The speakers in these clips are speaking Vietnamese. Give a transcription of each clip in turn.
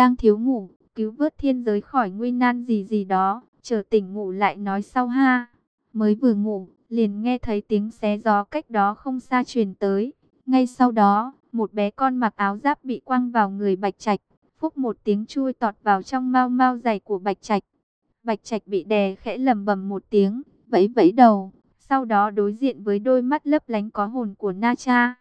đang thiếu ngủ, cứu vớt thiên giới khỏi nguy nan gì gì đó, chờ tỉnh ngủ lại nói sau ha. Mới vừa ngủ, liền nghe thấy tiếng xé gió cách đó không xa truyền tới. Ngay sau đó, một bé con mặc áo giáp bị quăng vào người Bạch Trạch, phúc một tiếng chui tọt vào trong mau mau giày của Bạch Trạch. Bạch Trạch bị đè khẽ lầm bầm một tiếng, vẫy vẫy đầu, sau đó đối diện với đôi mắt lấp lánh có hồn của Na Cha.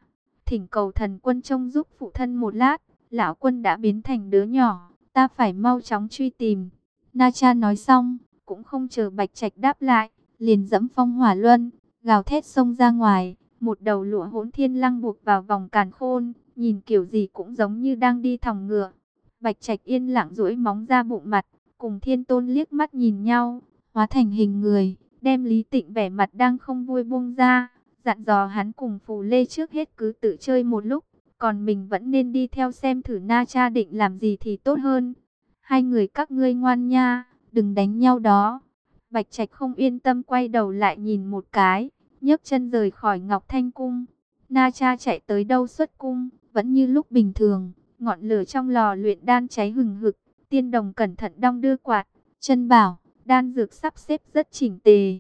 Thỉnh cầu thần quân trông giúp phụ thân một lát, lão quân đã biến thành đứa nhỏ, ta phải mau chóng truy tìm. Na Cha nói xong, cũng không chờ Bạch Trạch đáp lại, liền dẫm phong hỏa luân, gào thét xông ra ngoài, một đầu lụa hỗn thiên lăng buộc vào vòng càn khôn, nhìn kiểu gì cũng giống như đang đi thòng ngựa. Bạch Trạch yên lặng duỗi móng ra bụng mặt, cùng Thiên Tôn liếc mắt nhìn nhau, hóa thành hình người, đem Lý Tịnh vẻ mặt đang không vui buông ra, dặn dò hắn cùng Phù Lê trước hết cứ tự chơi một lúc, còn mình vẫn nên đi theo xem thử Na Cha định làm gì thì tốt hơn. Hai người các ngươi ngoan nha, đừng đánh nhau đó. Bạch Trạch không yên tâm quay đầu lại nhìn một cái, nhấc chân rời khỏi Ngọc Thanh Cung. Na Cha chạy tới đâu xuất cung, vẫn như lúc bình thường, ngọn lửa trong lò luyện đan cháy hừng hực, tiên đồng cẩn thận đong đưa quạt, chân bảo, đan dược sắp xếp rất chỉnh tề.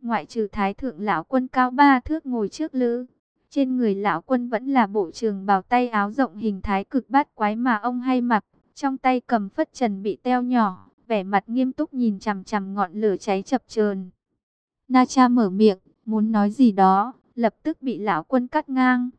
Ngoại trừ thái thượng lão quân cao ba thước ngồi trước lữ, trên người lão quân vẫn là bộ trường bào tay áo rộng hình thái cực bát quái mà ông hay mặc, trong tay cầm phất trần bị teo nhỏ, vẻ mặt nghiêm túc nhìn chằm chằm ngọn lửa cháy chập chờn. Na Cha mở miệng, muốn nói gì đó, lập tức bị lão quân cắt ngang.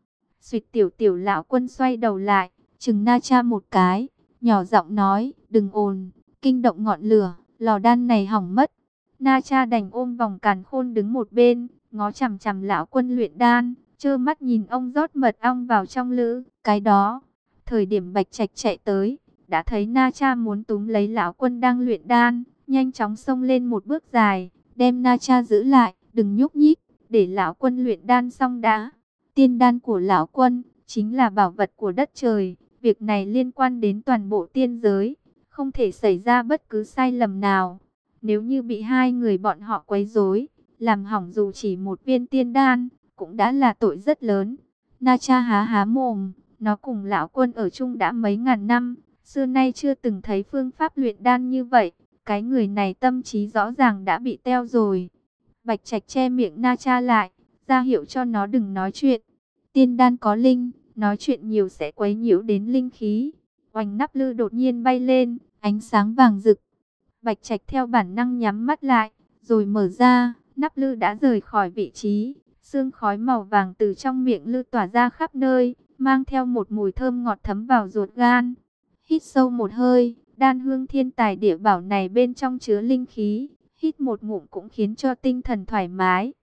Xuyệt tiểu tiểu lão quân xoay đầu lại, chừng Na Cha một cái, nhỏ giọng nói, đừng ồn, kinh động ngọn lửa, lò đan này hỏng mất. Na Cha đành ôm vòng càn khôn đứng một bên, ngó chằm chằm lão quân luyện đan, trơ mắt nhìn ông rót mật ong vào trong lữ, cái đó. Thời điểm Bạch Trạch chạy tới, đã thấy Na Cha muốn túm lấy lão quân đang luyện đan, nhanh chóng xông lên một bước dài, đem Na Cha giữ lại, đừng nhúc nhích, để lão quân luyện đan xong đã. Tiên đan của lão quân chính là bảo vật của đất trời, việc này liên quan đến toàn bộ tiên giới, không thể xảy ra bất cứ sai lầm nào. Nếu như bị hai người bọn họ quấy rối, làm hỏng dù chỉ một viên tiên đan, cũng đã là tội rất lớn. Na cha há há mồm, nó cùng lão quân ở chung đã mấy ngàn năm, xưa nay chưa từng thấy phương pháp luyện đan như vậy. Cái người này tâm trí rõ ràng đã bị teo rồi. Bạch Trạch che miệng Na Cha lại, ra hiệu cho nó đừng nói chuyện. Tiên đan có linh, nói chuyện nhiều sẽ quấy nhiễu đến linh khí. Oanh nắp lư đột nhiên bay lên, ánh sáng vàng rực. Bạch Trạch theo bản năng nhắm mắt lại, rồi mở ra, nắp lư đã rời khỏi vị trí. Sương khói màu vàng từ trong miệng lư tỏa ra khắp nơi, mang theo một mùi thơm ngọt thấm vào ruột gan. Hít sâu một hơi, đan hương thiên tài địa bảo này bên trong chứa linh khí, hít một ngụm cũng khiến cho tinh thần thoải mái.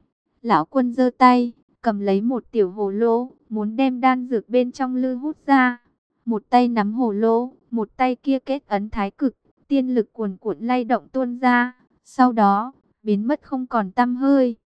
Lão quân giơ tay, cầm lấy một tiểu hồ lô, muốn đem đan dược bên trong lư hút ra. Một tay nắm hồ lô, một tay kia kết ấn thái cực, tiên lực cuồn cuộn lay động tuôn ra, sau đó, biến mất không còn tăm hơi.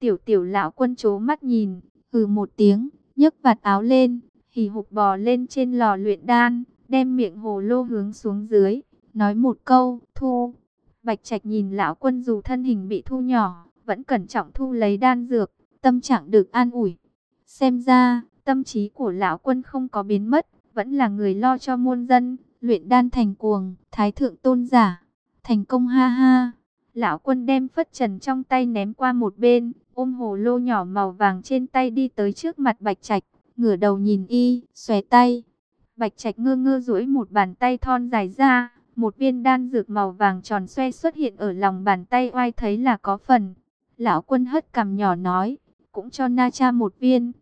Tiểu tiểu lão quân chố mắt nhìn, hừ một tiếng, nhấc vạt áo lên, hì hục bò lên trên lò luyện đan, đem miệng hồ lô hướng xuống dưới, nói một câu, thu. Bạch Trạch nhìn lão quân dù thân hình bị thu nhỏ, vẫn cẩn trọng thu lấy đan dược, tâm trạng được an ủi. Xem ra, tâm trí của lão quân không có biến mất, vẫn là người lo cho muôn dân, luyện đan thành cuồng, thái thượng tôn giả, thành công ha ha. Lão quân đem phất trần trong tay ném qua một bên, ôm hồ lô nhỏ màu vàng trên tay đi tới trước mặt Bạch Trạch, ngửa đầu nhìn y, xòe tay. Bạch Trạch ngơ ngơ duỗi một bàn tay thon dài ra, một viên đan dược màu vàng tròn xoe xuất hiện ở lòng bàn tay oai thấy là có phần. Lão quân hất cằm nhỏ nói, cũng cho Na Cha một viên.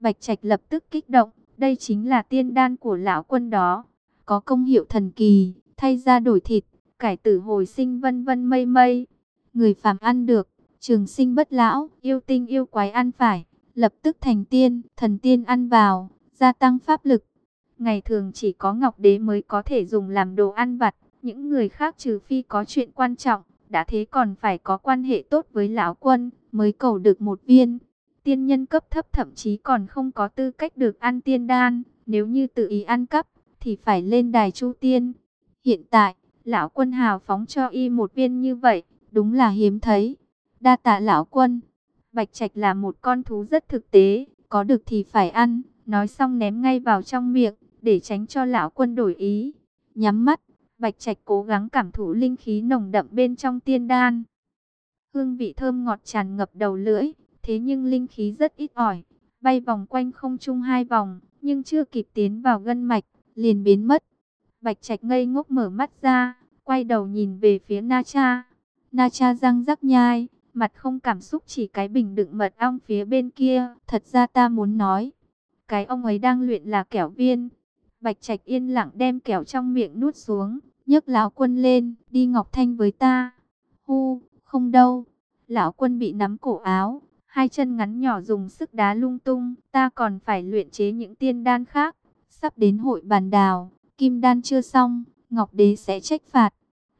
Bạch Trạch lập tức kích động, đây chính là tiên đan của lão quân đó, có công hiệu thần kỳ, thay ra đổi thịt, cải tử hồi sinh vân vân mây mây. Người phàm ăn được, trường sinh bất lão, yêu tinh yêu quái ăn phải, lập tức thành tiên, thần tiên ăn vào, gia tăng pháp lực. Ngày thường chỉ có Ngọc Đế mới có thể dùng làm đồ ăn vặt, những người khác trừ phi có chuyện quan trọng, đã thế còn phải có quan hệ tốt với lão quân, mới cầu được một viên. Tiên nhân cấp thấp thậm chí còn không có tư cách được ăn tiên đan, nếu như tự ý ăn cắp, thì phải lên đài chu tiên. Hiện tại, lão quân hào phóng cho y một viên như vậy, đúng là hiếm thấy. Đa tạ lão quân, Bạch Trạch là một con thú rất thực tế, có được thì phải ăn, nói xong ném ngay vào trong miệng, để tránh cho lão quân đổi ý. Nhắm mắt, Bạch Trạch cố gắng cảm thụ linh khí nồng đậm bên trong tiên đan. Hương vị thơm ngọt tràn ngập đầu lưỡi, thế nhưng linh khí rất ít ỏi, bay vòng quanh không trung hai vòng, nhưng chưa kịp tiến vào gân mạch, liền biến mất. Bạch Trạch ngây ngốc mở mắt ra, quay đầu nhìn về phía Na Cha. Na Cha răng rắc nhai, mặt không cảm xúc chỉ cái bình đựng mật ong phía bên kia. Thật ra ta muốn nói, cái ông ấy đang luyện là kẻo viên. Bạch Trạch yên lặng đem kẻo trong miệng nuốt xuống, nhấc lão quân lên, đi Ngọc Thanh với ta. Hu, không đâu. Lão quân bị nắm cổ áo, hai chân ngắn nhỏ dùng sức đá lung tung. Ta còn phải luyện chế những tiên đan khác. Sắp đến hội bàn đào, kim đan chưa xong, Ngọc Đế sẽ trách phạt.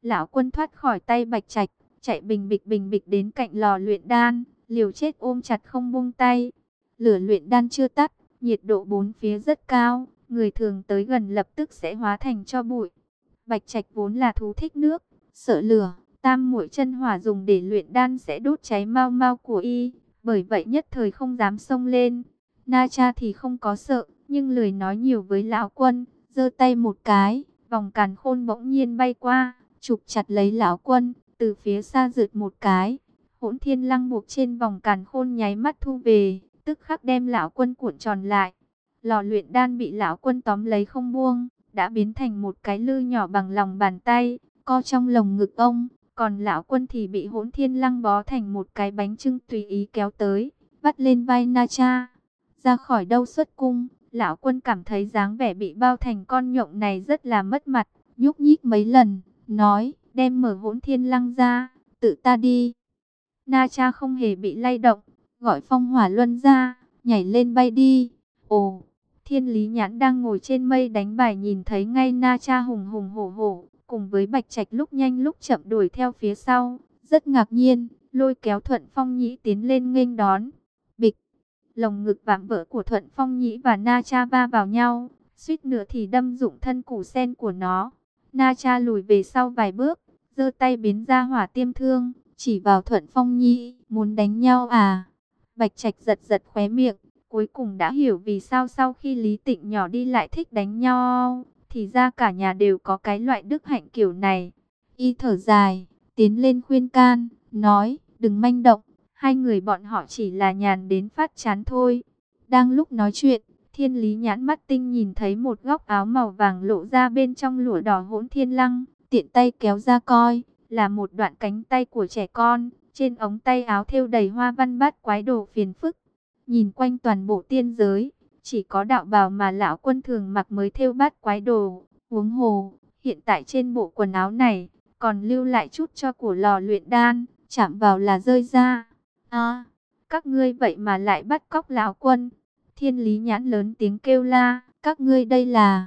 Lão quân thoát khỏi tay Bạch Trạch, chạy bình bịch bình bịch đến cạnh lò luyện đan, liều chết ôm chặt không buông tay. Lửa luyện đan chưa tắt, nhiệt độ bốn phía rất cao, người thường tới gần lập tức sẽ hóa thành cho bụi. Bạch Trạch vốn là thú thích nước, sợ lửa, tam muội chân hỏa dùng để luyện đan sẽ đốt cháy mau mau của y, bởi vậy nhất thời không dám xông lên. Na Cha thì không có sợ, nhưng lười nói nhiều với lão quân, giơ tay một cái, vòng càn khôn bỗng nhiên bay qua, chụp chặt lấy lão quân, từ phía xa rượt một cái. Hỗn thiên lăng buộc trên vòng càn khôn nháy mắt thu về, tức khắc đem lão quân cuộn tròn lại. Lò luyện đan bị lão quân tóm lấy không buông, đã biến thành một cái lư nhỏ bằng lòng bàn tay, co trong lồng ngực ông. Còn lão quân thì bị hỗn thiên lăng bó thành một cái bánh trưng tùy ý kéo tới, vắt lên vai Na Cha. Ra khỏi đâu xuất cung, lão quân cảm thấy dáng vẻ bị bao thành con nhộng này rất là mất mặt, nhúc nhích mấy lần, nói, đem mở hỗn thiên lăng ra, tự ta đi. Na cha không hề bị lay động, gọi phong hỏa luân ra, nhảy lên bay đi. Ồ, thiên lý nhãn đang ngồi trên mây đánh bài nhìn thấy ngay Na cha hùng hùng hổ hổ, cùng với bạch trạch lúc nhanh lúc chậm đuổi theo phía sau, rất ngạc nhiên, lôi kéo thuận phong nhĩ tiến lên nghênh đón. Bịch, lồng ngực vạm vỡ của thuận phong nhĩ và Na cha va vào nhau, suýt nữa thì đâm dụng thân củ sen của nó. Na cha lùi về sau vài bước, giơ tay biến ra hỏa tiêm thương, chỉ vào Thuận Phong Nhi, muốn đánh nhau à? Bạch Trạch giật giật khóe miệng, cuối cùng đã hiểu vì sao sau khi Lý Tịnh nhỏ đi lại thích đánh nhau, thì ra cả nhà đều có cái loại đức hạnh kiểu này. Y thở dài, tiến lên khuyên can, nói, đừng manh động, hai người bọn họ chỉ là nhàn đến phát chán thôi. Đang lúc nói chuyện, thiên lý nhãn mắt tinh nhìn thấy một góc áo màu vàng lộ ra bên trong lụa đỏ hỗn thiên lăng, tiện tay kéo ra coi, là một đoạn cánh tay của trẻ con, trên ống tay áo thêu đầy hoa văn bát quái đồ phiền phức. Nhìn quanh toàn bộ tiên giới, chỉ có đạo bào mà lão quân thường mặc mới thêu bát quái đồ, uống hồ, hiện tại trên bộ quần áo này, còn lưu lại chút cho của lò luyện đan, chạm vào là rơi ra. À, các ngươi vậy mà lại bắt cóc lão quân. Thiên lý nhãn lớn tiếng kêu la, các ngươi đây là...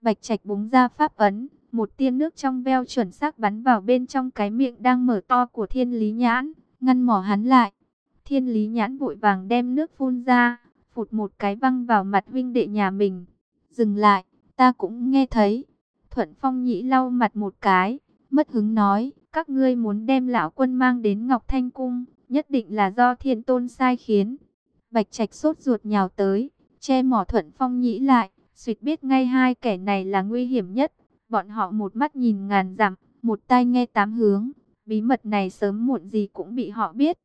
Bạch Trạch búng ra pháp ấn, một tia nước trong veo chuẩn xác bắn vào bên trong cái miệng đang mở to của thiên lý nhãn, ngăn mỏ hắn lại. Thiên lý nhãn vội vàng đem nước phun ra, phụt một cái văng vào mặt huynh đệ nhà mình. Dừng lại, ta cũng nghe thấy. Thuận phong nhĩ lau mặt một cái, mất hứng nói, các ngươi muốn đem lão quân mang đến Ngọc Thanh Cung, nhất định là do thiên tôn sai khiến. Bạch Trạch sốt ruột nhào tới, che mỏ thuận phong nhĩ lại, suýt biết ngay hai kẻ này là nguy hiểm nhất. Bọn họ một mắt nhìn ngàn dặm, một tai nghe tám hướng. Bí mật này sớm muộn gì cũng bị họ biết.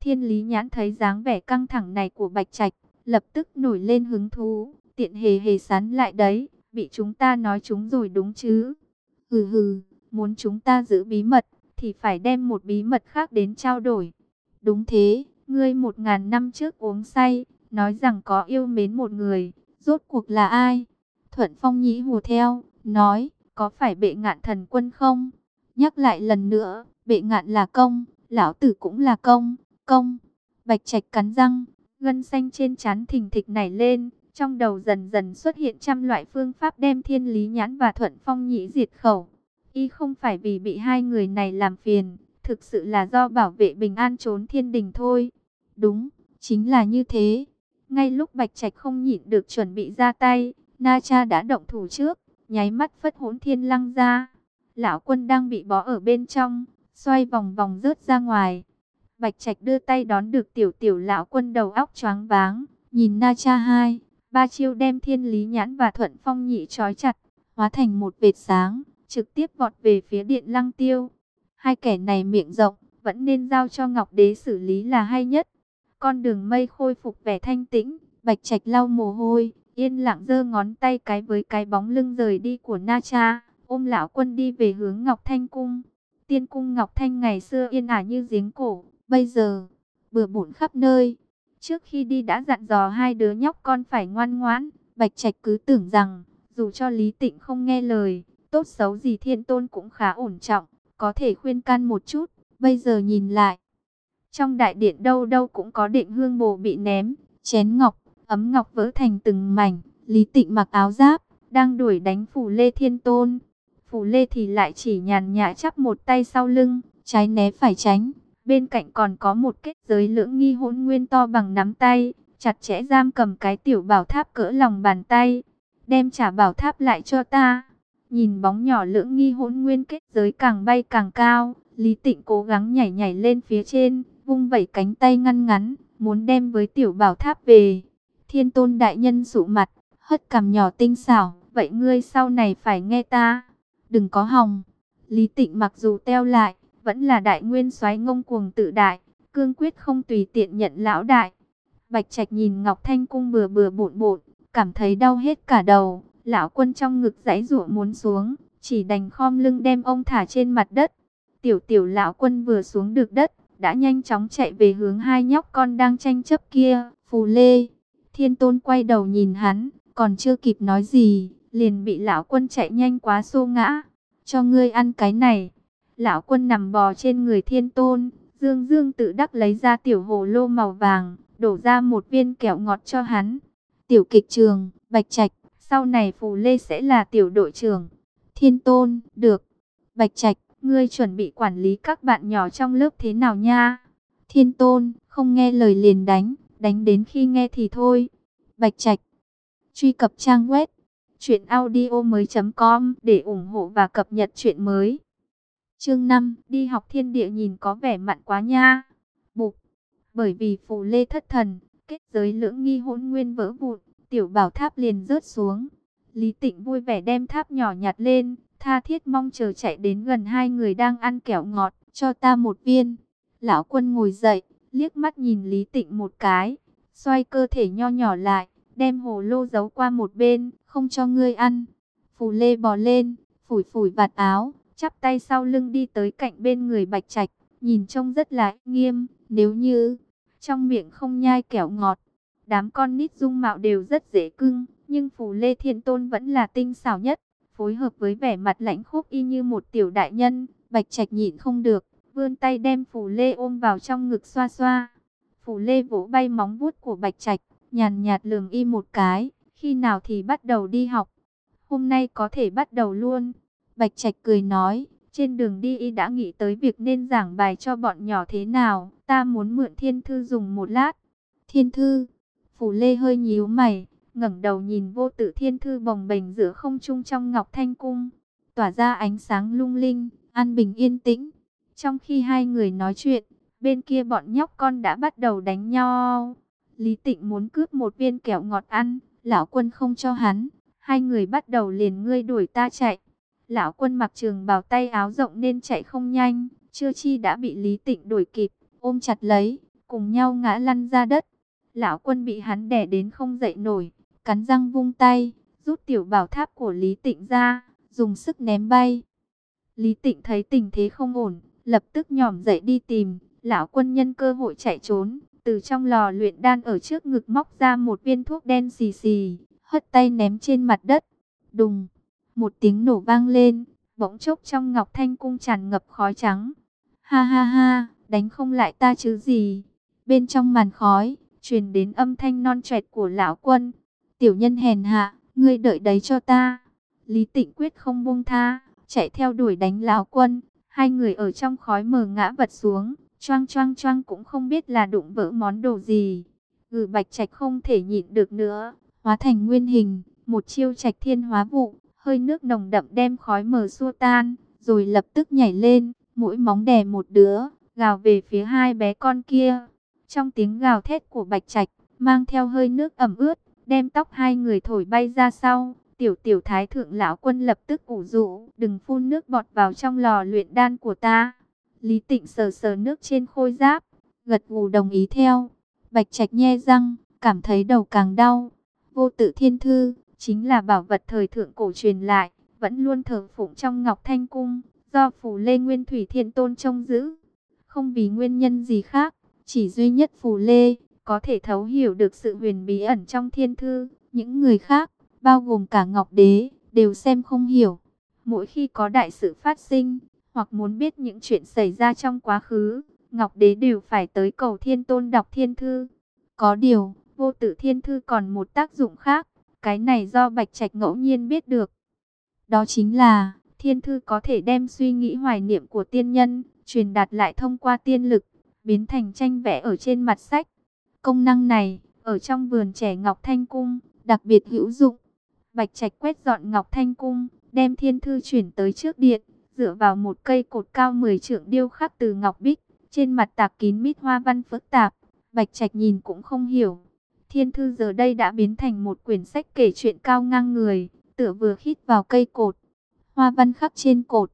Thiên lý nhãn thấy dáng vẻ căng thẳng này của Bạch Trạch, lập tức nổi lên hứng thú. Tiện hề hề sán lại đấy, bị chúng ta nói chúng rồi đúng chứ. Hừ hừ, muốn chúng ta giữ bí mật, thì phải đem một bí mật khác đến trao đổi. Đúng thế, ngươi một ngàn năm trước uống say, nói rằng có yêu mến một người, rốt cuộc là ai? Thuận Phong nhĩ hùa theo, nói, có phải bệ ngạn thần quân không? Nhắc lại lần nữa, bệ ngạn là công, lão tử cũng là công, công. Bạch Trạch cắn răng, gân xanh trên trán thình thịch nảy lên, trong đầu dần dần xuất hiện trăm loại phương pháp đem thiên lý nhãn và thuận phong nhĩ diệt khẩu. Y không phải vì bị hai người này làm phiền, thực sự là do bảo vệ bình an trốn thiên đình thôi. Đúng, chính là như thế. Ngay lúc Bạch Trạch không nhịn được chuẩn bị ra tay, Na Cha đã động thủ trước nháy mắt phất hỗn thiên lăng ra. Lão quân đang bị bó ở bên trong, xoay vòng vòng rớt ra ngoài. Bạch Trạch đưa tay đón được tiểu tiểu lão quân đầu óc choáng váng, nhìn Na Cha hai, ba chiêu đem thiên lý nhãn và thuận phong nhị trói chặt, hóa thành một vệt sáng, trực tiếp vọt về phía điện lăng tiêu. Hai kẻ này miệng rộng, vẫn nên giao cho Ngọc Đế xử lý là hay nhất. Con đường mây khôi phục vẻ thanh tĩnh, Bạch Trạch lau mồ hôi, yên lặng giơ ngón tay cái với cái bóng lưng rời đi của Na Cha, ôm lão quân đi về hướng Ngọc Thanh cung. Tiên cung Ngọc Thanh ngày xưa yên ả như giếng cổ, bây giờ bừa bộn khắp nơi. Trước khi đi đã dặn dò hai đứa nhóc con phải ngoan ngoãn, Bạch Trạch cứ tưởng rằng dù cho Lý Tịnh không nghe lời, tốt xấu gì Thiên Tôn cũng khá ổn trọng, có thể khuyên can một chút. Bây giờ nhìn lại, trong đại điện đâu đâu cũng có định hương bồ bị ném, chén ngọc, ấm ngọc vỡ thành từng mảnh. Lý Tịnh mặc áo giáp, đang đuổi đánh Phủ Lê Thiên Tôn. Phủ Lê thì lại chỉ nhàn nhã chắp một tay sau lưng, trái né phải tránh. Bên cạnh còn có một kết giới lưỡng nghi hỗn nguyên to bằng nắm tay, chặt chẽ giam cầm cái tiểu bảo tháp cỡ lòng bàn tay. Đem trả bảo tháp lại cho ta. Nhìn bóng nhỏ lưỡng nghi hỗn nguyên kết giới càng bay càng cao, Lý Tịnh cố gắng nhảy nhảy lên phía trên, vung vẩy cánh tay ngăn ngắn, muốn đem với tiểu bảo tháp về. Thiên tôn đại nhân sụ mặt, hất cằm nhỏ tinh xảo, vậy ngươi sau này phải nghe ta, đừng có hòng. Lý Tịnh mặc dù teo lại, vẫn là đại nguyên soái ngông cuồng tự đại, cương quyết không tùy tiện nhận lão đại. Bạch Trạch nhìn Ngọc Thanh cung bừa bừa bộn bộn, cảm thấy đau hết cả đầu, lão quân trong ngực giãy giụa muốn xuống, chỉ đành khom lưng đem ông thả trên mặt đất. Tiểu tiểu lão quân vừa xuống được đất, đã nhanh chóng chạy về hướng hai nhóc con đang tranh chấp kia. Phù Lê, Thiên Tôn quay đầu nhìn hắn, còn chưa kịp nói gì, liền bị lão quân chạy nhanh quá xô ngã. Cho ngươi ăn cái này. Lão quân nằm bò trên người Thiên Tôn, Dương Dương tự đắc lấy ra tiểu hồ lô màu vàng, đổ ra một viên kẹo ngọt cho hắn. Tiểu kịch trường, Bạch Trạch, sau này Phù Lê sẽ là tiểu đội trưởng. Thiên Tôn, được. Bạch Trạch, Ngươi chuẩn bị quản lý các bạn nhỏ trong lớp thế nào nha? Thiên Tôn, không nghe lời liền đánh, đánh đến khi nghe thì thôi. Bạch Trạch. Truy cập trang web truyệnaudiomoi.com để ủng hộ và cập nhật truyện mới. Chương 5, đi học thiên địa nhìn có vẻ mặn quá nha. Bụp. Bởi vì phù lê thất thần, kết giới lưỡng nghi hỗn nguyên vỡ vụn, tiểu bảo tháp liền rớt xuống. Lý Tịnh vui vẻ đem tháp nhỏ nhặt lên, tha thiết mong chờ chạy đến gần hai người đang ăn kẹo ngọt, cho ta một viên. Lão quân ngồi dậy, liếc mắt nhìn Lý Tịnh một cái, xoay cơ thể nho nhỏ lại, đem hồ lô giấu qua một bên, không cho ngươi ăn. Phù Lê bò lên, phủi phủi vạt áo, chắp tay sau lưng đi tới cạnh bên người Bạch Trạch, nhìn trông rất là nghiêm, nếu như trong miệng không nhai kẹo ngọt, đám con nít dung mạo đều rất dễ cưng, nhưng Phù Lê Thiên Tôn vẫn là tinh xảo nhất phối hợp với vẻ mặt lãnh khốc y như một tiểu đại nhân, Bạch Trạch nhịn không được, vươn tay đem Phủ Lê ôm vào trong ngực xoa xoa. Phủ Lê vỗ bay móng vuốt của Bạch Trạch, nhàn nhạt lườm y một cái, khi nào thì bắt đầu đi học. Hôm nay có thể bắt đầu luôn. Bạch Trạch cười nói, trên đường đi y đã nghĩ tới việc nên giảng bài cho bọn nhỏ thế nào, ta muốn mượn thiên thư dùng một lát. Thiên thư, Phủ Lê hơi nhíu mày, ngẩng đầu nhìn vô tử thiên thư bồng bềnh giữa không trung trong ngọc thanh cung, tỏa ra ánh sáng lung linh, an bình yên tĩnh. Trong khi hai người nói chuyện, bên kia bọn nhóc con đã bắt đầu đánh nhau. Lý Tịnh muốn cướp một viên kẹo ngọt ăn, lão quân không cho hắn, hai người bắt đầu liền ngươi đuổi ta chạy. Lão quân mặc trường bào tay áo rộng nên chạy không nhanh, chưa chi đã bị Lý Tịnh đuổi kịp, ôm chặt lấy, cùng nhau ngã lăn ra đất. Lão quân bị hắn đè đến không dậy nổi, cắn răng vung tay, rút tiểu bảo tháp của Lý Tịnh ra, dùng sức ném bay. Lý Tịnh thấy tình thế không ổn, lập tức nhỏm dậy đi tìm, lão quân nhân cơ hội chạy trốn, từ trong lò luyện đan ở trước ngực móc ra một viên thuốc đen xì xì, hất tay ném trên mặt đất. Đùng, một tiếng nổ vang lên, bỗng chốc trong ngọc thanh cung tràn ngập khói trắng. Ha ha ha, đánh không lại ta chứ gì. Bên trong màn khói, truyền đến âm thanh non trẻ của lão quân. Tiểu nhân hèn hạ, ngươi đợi đấy cho ta. Lý Tịnh quyết không buông tha, chạy theo đuổi đánh lão quân. Hai người ở trong khói mờ ngã vật xuống, choang choang choang cũng không biết là đụng vỡ món đồ gì. Ngự bạch trạch không thể nhịn được nữa, hóa thành nguyên hình, một chiêu trạch thiên hóa vụ, hơi nước nồng đậm đem khói mờ xua tan, rồi lập tức nhảy lên, mũi móng đè một đứa, gào về phía hai bé con kia. Trong tiếng gào thét của bạch trạch, mang theo hơi nước ẩm ướt, đem tóc hai người thổi bay ra sau. Tiểu tiểu thái thượng lão quân lập tức ủ rũ, đừng phun nước bọt vào trong lò luyện đan của ta. Lý tịnh sờ sờ nước trên khôi giáp, gật gù đồng ý theo. Bạch trạch nhe răng, cảm thấy đầu càng đau. Vô tự thiên thư, chính là bảo vật thời thượng cổ truyền lại, vẫn luôn thờ phụng trong Ngọc Thanh Cung, do Phù Lê Nguyên Thủy Thiên Tôn trông giữ. Không vì nguyên nhân gì khác, chỉ duy nhất Phù Lê, có thể thấu hiểu được sự huyền bí ẩn trong thiên thư. Những người khác, bao gồm cả Ngọc Đế, đều xem không hiểu. Mỗi khi có đại sự phát sinh, hoặc muốn biết những chuyện xảy ra trong quá khứ, Ngọc Đế đều phải tới cầu Thiên Tôn đọc Thiên Thư. Có điều, vô tử Thiên Thư còn một tác dụng khác, cái này do Bạch Trạch ngẫu nhiên biết được. Đó chính là, Thiên Thư có thể đem suy nghĩ hoài niệm của tiên nhân, truyền đạt lại thông qua tiên lực, biến thành tranh vẽ ở trên mặt sách. Công năng này, ở trong vườn trẻ Ngọc Thanh Cung, đặc biệt hữu dụng. Bạch Trạch quét dọn Ngọc Thanh Cung, đem thiên thư chuyển tới trước điện, dựa vào một cây cột cao 10 trượng điêu khắc từ ngọc bích, trên mặt tạc kín mít hoa văn phức tạp. Bạch Trạch nhìn cũng không hiểu. Thiên thư giờ đây đã biến thành một quyển sách kể chuyện cao ngang người, tựa vừa khít vào cây cột. Hoa văn khắc trên cột,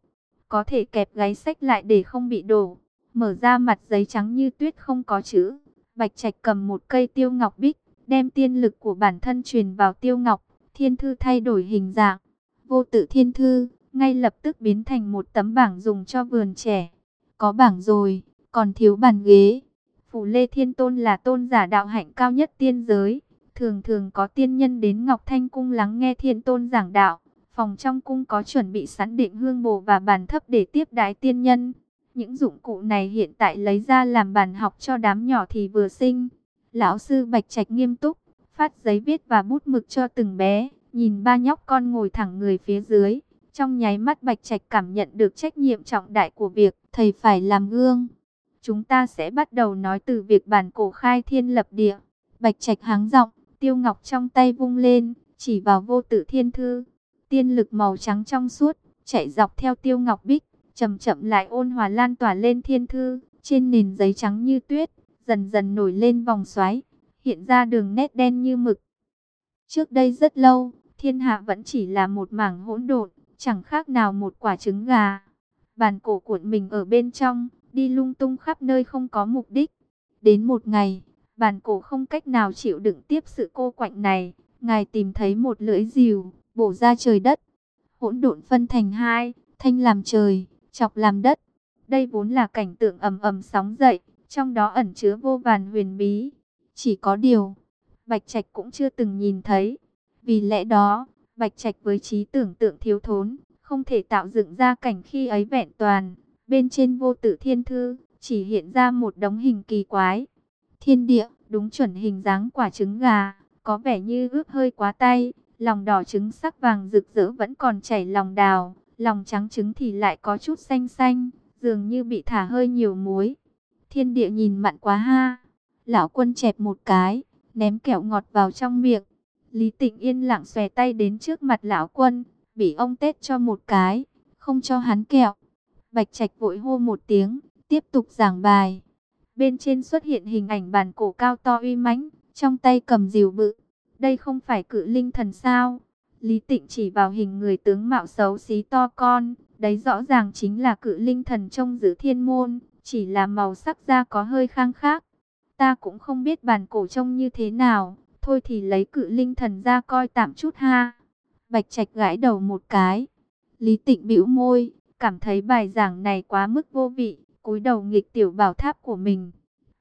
có thể kẹp gáy sách lại để không bị đổ. Mở ra mặt giấy trắng như tuyết không có chữ. Bạch Trạch cầm một cây tiêu ngọc bích, đem tiên lực của bản thân truyền vào tiêu ngọc, thiên thư thay đổi hình dạng. Vô tự thiên thư, ngay lập tức biến thành một tấm bảng dùng cho vườn trẻ. Có bảng rồi, còn thiếu bàn ghế. Phủ Lê Thiên Tôn là tôn giả đạo hạnh cao nhất tiên giới. Thường thường có tiên nhân đến Ngọc Thanh Cung lắng nghe Thiên Tôn giảng đạo. Phòng trong cung có chuẩn bị sẵn định hương bồ và bàn thấp để tiếp đái tiên nhân. Những dụng cụ này hiện tại lấy ra làm bàn học cho đám nhỏ thì vừa sinh. Lão sư Bạch Trạch nghiêm túc, phát giấy viết và bút mực cho từng bé, nhìn ba nhóc con ngồi thẳng người phía dưới. Trong nháy mắt Bạch Trạch cảm nhận được trách nhiệm trọng đại của việc thầy phải làm gương. Chúng ta sẽ bắt đầu nói từ việc bản cổ khai thiên lập địa. Bạch Trạch háng giọng, tiêu ngọc trong tay vung lên, chỉ vào vô tử thiên thư. Tiên lực màu trắng trong suốt, chạy dọc theo tiêu ngọc bích, chậm chậm lại ôn hòa lan tỏa lên thiên thư, trên nền giấy trắng như tuyết, dần dần nổi lên vòng xoáy, hiện ra đường nét đen như mực. Trước đây rất lâu, thiên hạ vẫn chỉ là một mảng hỗn độn, chẳng khác nào một quả trứng gà. Bàn cổ cuộn mình ở bên trong, đi lung tung khắp nơi không có mục đích. Đến một ngày, bàn cổ không cách nào chịu đựng tiếp sự cô quạnh này, ngài tìm thấy một lưỡi rìu, bổ ra trời đất. Hỗn độn phân thành hai, thanh làm trời, chọc làm đất. Đây vốn là cảnh tượng ầm ầm sóng dậy, trong đó ẩn chứa vô vàn huyền bí. Chỉ có điều, Bạch Trạch cũng chưa từng nhìn thấy. Vì lẽ đó, Bạch Trạch với trí tưởng tượng thiếu thốn, không thể tạo dựng ra cảnh khi ấy vẹn toàn. Bên trên vô tử thiên thư, chỉ hiện ra một đống hình kỳ quái. Thiên địa, đúng chuẩn hình dáng quả trứng gà, có vẻ như ướp hơi quá tay. Lòng đỏ trứng sắc vàng rực rỡ vẫn còn chảy lòng đào, lòng trắng trứng thì lại có chút xanh xanh, dường như bị thả hơi nhiều muối. Thiên địa nhìn mặn quá ha. Lão quân chẹp một cái, ném kẹo ngọt vào trong miệng. Lý Tịnh yên lặng xòe tay đến trước mặt lão quân, bị ông Tết cho một cái, không cho hắn kẹo. Bạch Trạch vội hô một tiếng, tiếp tục giảng bài. Bên trên xuất hiện hình ảnh bàn cổ cao to uy mãnh, trong tay cầm rìu bự. Đây không phải cự linh thần sao? Lý Tịnh chỉ vào hình người tướng mạo xấu xí to con, đấy rõ ràng chính là cự linh thần trong giữ thiên môn, chỉ là màu sắc da có hơi khang khác. Ta cũng không biết bản cổ trông như thế nào, thôi thì lấy cự linh thần ra coi tạm chút ha. Bạch Trạch gãi đầu một cái. Lý Tịnh bĩu môi, cảm thấy bài giảng này quá mức vô vị, cúi đầu nghịch tiểu bảo tháp của mình.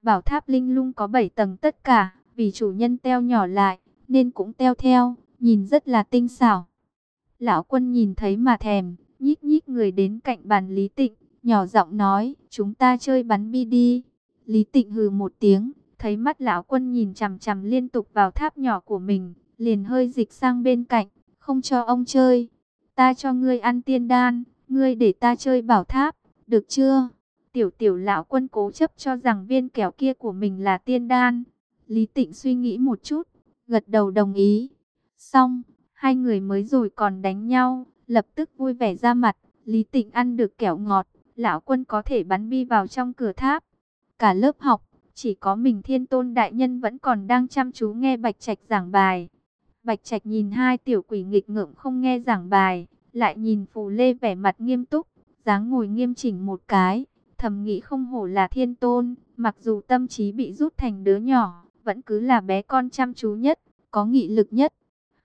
Bảo tháp linh lung có 7 tầng tất cả, vì chủ nhân teo nhỏ lại, nên cũng teo theo, nhìn rất là tinh xảo. Lão quân nhìn thấy mà thèm, nhích nhích người đến cạnh bàn Lý Tịnh, nhỏ giọng nói, chúng ta chơi bắn bi đi. Lý Tịnh hừ một tiếng, thấy mắt lão quân nhìn chằm chằm liên tục vào tháp nhỏ của mình, liền hơi dịch sang bên cạnh, không cho ông chơi. Ta cho ngươi ăn tiên đan, ngươi để ta chơi bảo tháp, được chưa? Tiểu tiểu lão quân cố chấp cho rằng viên kẹo kia của mình là tiên đan. Lý Tịnh suy nghĩ một chút, gật đầu đồng ý. Xong, hai người mới rồi còn đánh nhau, lập tức vui vẻ ra mặt. Lý Tịnh ăn được kẹo ngọt, lão quân có thể bắn bi vào trong cửa tháp. Cả lớp học, chỉ có mình thiên tôn đại nhân vẫn còn đang chăm chú nghe Bạch Trạch giảng bài. Bạch Trạch nhìn hai tiểu quỷ nghịch ngợm không nghe giảng bài, lại nhìn Phù Lê vẻ mặt nghiêm túc, dáng ngồi nghiêm chỉnh một cái, thầm nghĩ không hổ là thiên tôn, mặc dù tâm trí bị rút thành đứa nhỏ, vẫn cứ là bé con chăm chú nhất, có nghị lực nhất.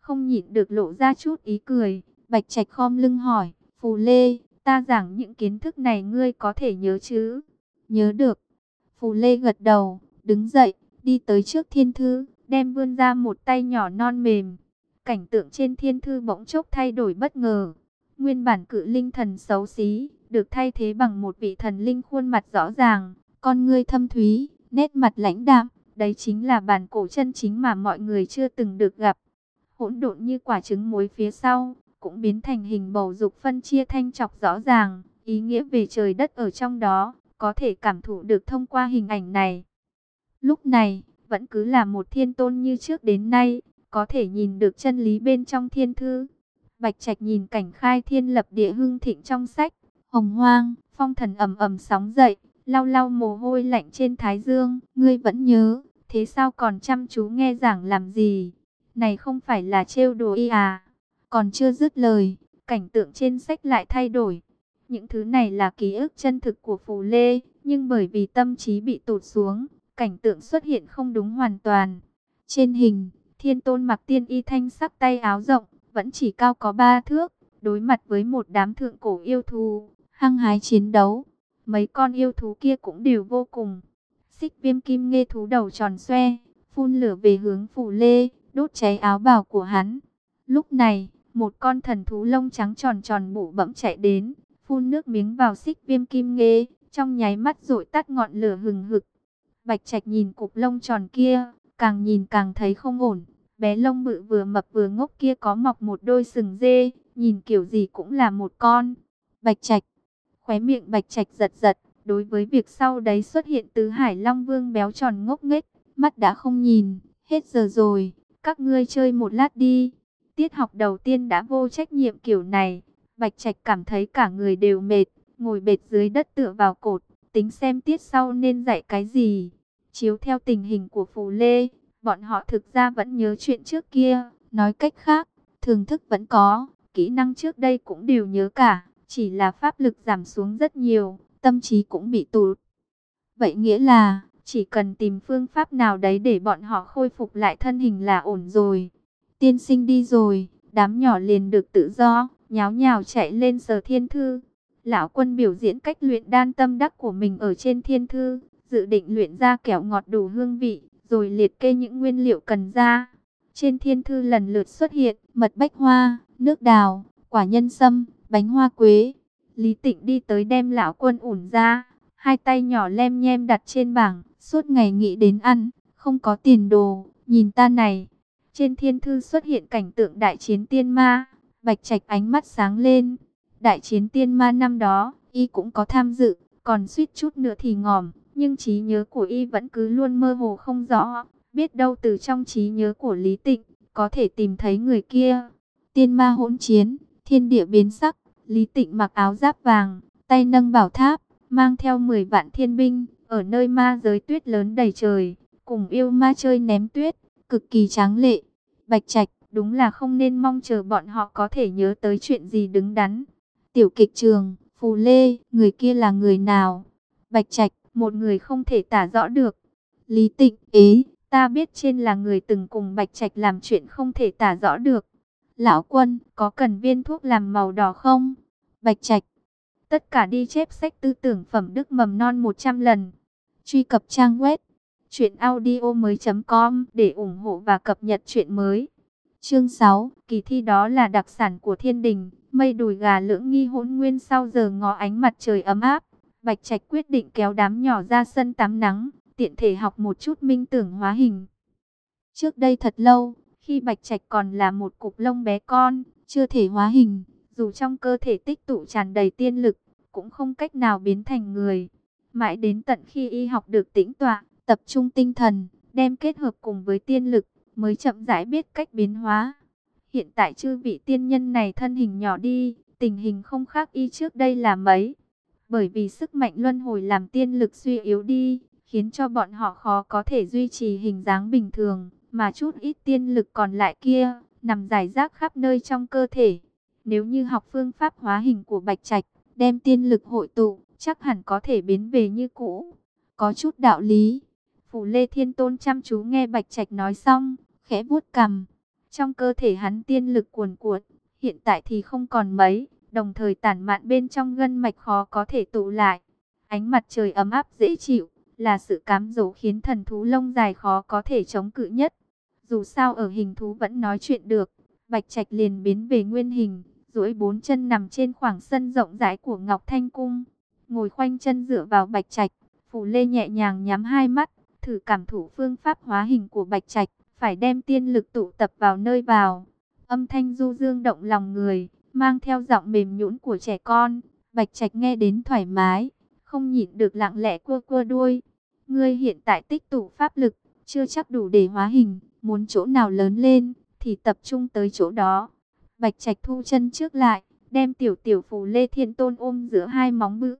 Không nhịn được lộ ra chút ý cười, Bạch Trạch khom lưng hỏi, Phù Lê, ta giảng những kiến thức này ngươi có thể nhớ chứ? Nhớ được. Phù Lê gật đầu, đứng dậy, đi tới trước thiên thư, đem vươn ra một tay nhỏ non mềm. Cảnh tượng trên thiên thư bỗng chốc thay đổi bất ngờ. Nguyên bản cự linh thần xấu xí, được thay thế bằng một vị thần linh khuôn mặt rõ ràng, con ngươi thâm thúy, nét mặt lãnh đạm. Đấy chính là bản cổ chân chính mà mọi người chưa từng được gặp. Hỗn độn như quả trứng muối phía sau, cũng biến thành hình bầu dục phân chia thanh chọc rõ ràng, ý nghĩa về trời đất ở trong đó, có thể cảm thụ được thông qua hình ảnh này. Lúc này, vẫn cứ là một thiên tôn như trước đến nay, có thể nhìn được chân lý bên trong thiên thư. Bạch Trạch nhìn cảnh khai thiên lập địa hưng thịnh trong sách, hồng hoang, phong thần ầm ầm sóng dậy, lau lau mồ hôi lạnh trên thái dương, ngươi vẫn nhớ, thế sao còn chăm chú nghe giảng làm gì? Này không phải là trêu đùa y à? Còn chưa dứt lời, cảnh tượng trên sách lại thay đổi. Những thứ này là ký ức chân thực của Phù Lê, nhưng bởi vì tâm trí bị tụt xuống, cảnh tượng xuất hiện không đúng hoàn toàn. Trên hình, thiên tôn mặc tiên y thanh sắc tay áo rộng, vẫn chỉ cao có ba thước, đối mặt với một đám thượng cổ yêu thú, hăng hái chiến đấu. Mấy con yêu thú kia cũng đều vô cùng. Xích viêm kim nghe thú đầu tròn xoe, phun lửa về hướng Phù Lê, đốt cháy áo bào của hắn. Lúc này, một con thần thú lông trắng tròn tròn bụ bẫm chạy đến, phun nước miếng vào xích viêm kim nghê, trong nháy mắt rội tắt ngọn lửa hừng hực. Bạch Trạch nhìn cục lông tròn kia, càng nhìn càng thấy không ổn. Bé lông bự vừa mập vừa ngốc kia có mọc một đôi sừng dê, nhìn kiểu gì cũng là một con. Bạch Trạch, khóe miệng Bạch Trạch giật giật, đối với việc sau đấy xuất hiện tứ hải long vương béo tròn ngốc nghếch, mắt đã không nhìn, hết giờ rồi, các ngươi chơi một lát đi. Tiết học đầu tiên đã vô trách nhiệm kiểu này, Bạch Trạch cảm thấy cả người đều mệt, ngồi bệt dưới đất tựa vào cột, tính xem tiết sau nên dạy cái gì. Chiếu theo tình hình của Phù Lê, bọn họ thực ra vẫn nhớ chuyện trước kia, nói cách khác, thường thức vẫn có, kỹ năng trước đây cũng đều nhớ cả, chỉ là pháp lực giảm xuống rất nhiều, tâm trí cũng bị tụt. Vậy nghĩa là, chỉ cần tìm phương pháp nào đấy để bọn họ khôi phục lại thân hình là ổn rồi. Tiên sinh đi rồi, đám nhỏ liền được tự do, nháo nhào chạy lên giờ thiên thư. Lão quân biểu diễn cách luyện đan tâm đắc của mình ở trên thiên thư, dự định luyện ra kẹo ngọt đủ hương vị, rồi liệt kê những nguyên liệu cần ra. Trên thiên thư lần lượt xuất hiện mật bách hoa, nước đào, quả nhân sâm, bánh hoa quế. Lý Tịnh đi tới đem lão quân ủn ra, hai tay nhỏ lem nhem đặt trên bảng, suốt ngày nghĩ đến ăn, không có tiền đồ, nhìn ta này. Trên thiên thư xuất hiện cảnh tượng đại chiến tiên ma, bạch trạch ánh mắt sáng lên. Đại chiến tiên ma năm đó, y cũng có tham dự, còn suýt chút nữa thì ngòm nhưng trí nhớ của y vẫn cứ luôn mơ hồ không rõ. Biết đâu từ trong trí nhớ của Lý Tịnh, có thể tìm thấy người kia. Tiên ma hỗn chiến, thiên địa biến sắc, Lý Tịnh mặc áo giáp vàng, tay nâng bảo tháp, mang theo 10 vạn thiên binh, ở nơi ma giới tuyết lớn đầy trời, cùng yêu ma chơi ném tuyết, cực kỳ tráng lệ. Bạch Trạch, đúng là không nên mong chờ bọn họ có thể nhớ tới chuyện gì đứng đắn. Tiểu kịch trường, Phù Lê, người kia là người nào? Bạch Trạch, một người không thể tả rõ được. Lý Tịnh, ý ta biết trên là người từng cùng Bạch Trạch làm chuyện không thể tả rõ được. Lão quân, có cần viên thuốc làm màu đỏ không? Bạch Trạch, tất cả đi chép sách tư tưởng phẩm đức mầm non 100 lần. Truy cập trang web truyệnaudiomoi.com để ủng hộ và cập nhật chuyện mới. Chương 6, kỳ thi đó là đặc sản của thiên đình, mây đùi gà lưỡng nghi hỗn nguyên sau giờ ngó ánh mặt trời ấm áp. Bạch Trạch quyết định kéo đám nhỏ ra sân tắm nắng, tiện thể học một chút minh tưởng hóa hình. Trước đây thật lâu, khi Bạch Trạch còn là một cục lông bé con, chưa thể hóa hình, dù trong cơ thể tích tụ tràn đầy tiên lực, cũng không cách nào biến thành người. Mãi đến tận khi y học được tĩnh tọa, tập trung tinh thần, đem kết hợp cùng với tiên lực, mới chậm rãi biết cách biến hóa. Hiện tại chư vị tiên nhân này thân hình nhỏ đi, tình hình không khác y trước đây là mấy. Bởi vì sức mạnh luân hồi làm tiên lực suy yếu đi, khiến cho bọn họ khó có thể duy trì hình dáng bình thường, mà chút ít tiên lực còn lại kia, nằm rải rác khắp nơi trong cơ thể. Nếu như học phương pháp hóa hình của Bạch Trạch, đem tiên lực hội tụ, chắc hẳn có thể biến về như cũ. Có chút đạo lý. Phủ Lê Thiên Tôn chăm chú nghe Bạch Trạch nói xong, khẽ vuốt cằm. Trong cơ thể hắn tiên lực cuồn cuộn, hiện tại thì không còn mấy, đồng thời tản mạn bên trong gân mạch khó có thể tụ lại. Ánh mặt trời ấm áp dễ chịu, là sự cám dỗ khiến thần thú lông dài khó có thể chống cự nhất. Dù sao ở hình thú vẫn nói chuyện được, Bạch Trạch liền biến về nguyên hình, duỗi bốn chân nằm trên khoảng sân rộng rãi của Ngọc Thanh Cung. Ngồi khoanh chân dựa vào Bạch Trạch, Phủ Lê nhẹ nhàng nhắm hai mắt, thử cảm thụ phương pháp hóa hình của Bạch Trạch, phải đem tiên lực tụ tập vào nơi vào. Âm thanh du dương động lòng người, mang theo giọng mềm nhũn của trẻ con, Bạch Trạch nghe đến thoải mái, không nhịn được lặng lẽ cua cua đuôi. Ngươi hiện tại tích tụ pháp lực, chưa chắc đủ để hóa hình, muốn chỗ nào lớn lên, thì tập trung tới chỗ đó. Bạch Trạch thu chân trước lại, đem tiểu tiểu phù lê thiên tôn ôm giữa hai móng bự.